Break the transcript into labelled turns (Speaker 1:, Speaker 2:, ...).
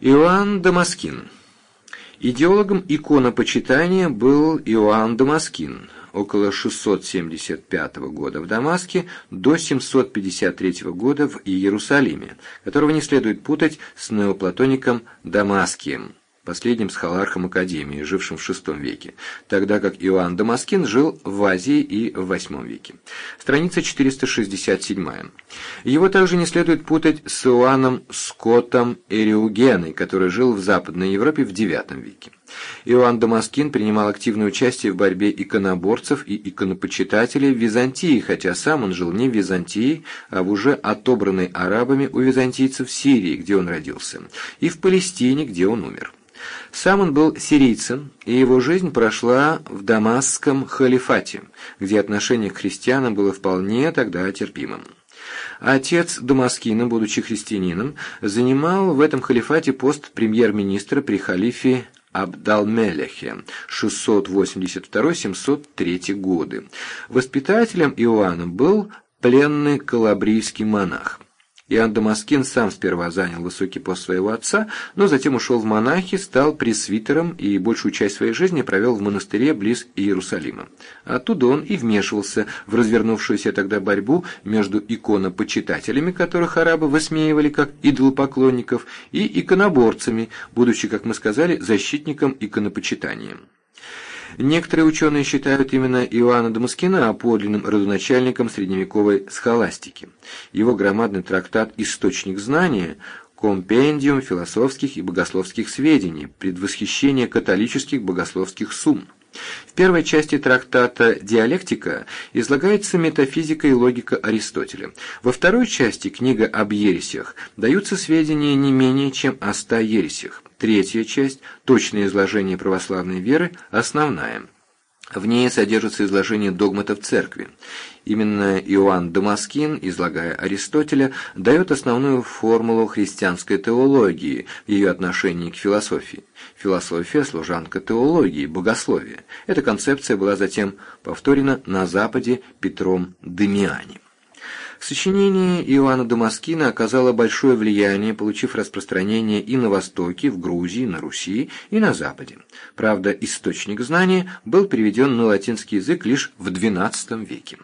Speaker 1: Иоанн Дамаскин. Идеологом иконопочитания был Иоанн Дамаскин. Около 675 года в Дамаске до 753 года в Иерусалиме, которого не следует путать с неоплатоником Дамаскием последним схолархом Академии, жившим в VI веке, тогда как Иоанн Дамаскин жил в Азии и в VIII веке. Страница 467. Его также не следует путать с Иоанном Скоттом Эриугеной, который жил в Западной Европе в IX веке. Иоанн Дамаскин принимал активное участие в борьбе иконоборцев и иконопочитателей в Византии, хотя сам он жил не в Византии, а в уже отобранной арабами у византийцев Сирии, где он родился, и в Палестине, где он умер. Сам он был сирийцем, и его жизнь прошла в Дамасском халифате, где отношение к христианам было вполне тогда терпимым. Отец Дамаскина, будучи христианином, занимал в этом халифате пост премьер-министра при халифе Абдалмелехе 682-703 годы. Воспитателем Иоанна был пленный калабрийский монах. Иоанн Дамаскин сам сперва занял высокий пост своего отца, но затем ушел в монахи, стал пресвитером и большую часть своей жизни провел в монастыре близ Иерусалима. Оттуда он и вмешивался в развернувшуюся тогда борьбу между иконопочитателями, которых арабы высмеивали как идолопоклонников, и иконоборцами, будучи, как мы сказали, защитником иконопочитания. Некоторые ученые считают именно Иоанна Дамаскина подлинным родоначальником средневековой схоластики. Его громадный трактат «Источник знания» компендиум философских и богословских сведений, предвосхищение католических богословских сумм. В первой части трактата «Диалектика» излагается метафизика и логика Аристотеля. Во второй части книга об ересях даются сведения не менее чем о ста ересях. Третья часть – точное изложение православной веры, основная. В ней содержится изложение догматов церкви. Именно Иоанн Дамаскин, излагая Аристотеля, дает основную формулу христианской теологии в ее отношении к философии. Философия – служанка теологии, богословия. Эта концепция была затем повторена на Западе Петром Демиани. Сочинение Иоанна Дамаскина оказало большое влияние, получив распространение и на Востоке, в Грузии, на Руси, и на Западе. Правда, источник знания был переведен на латинский язык лишь в XII веке.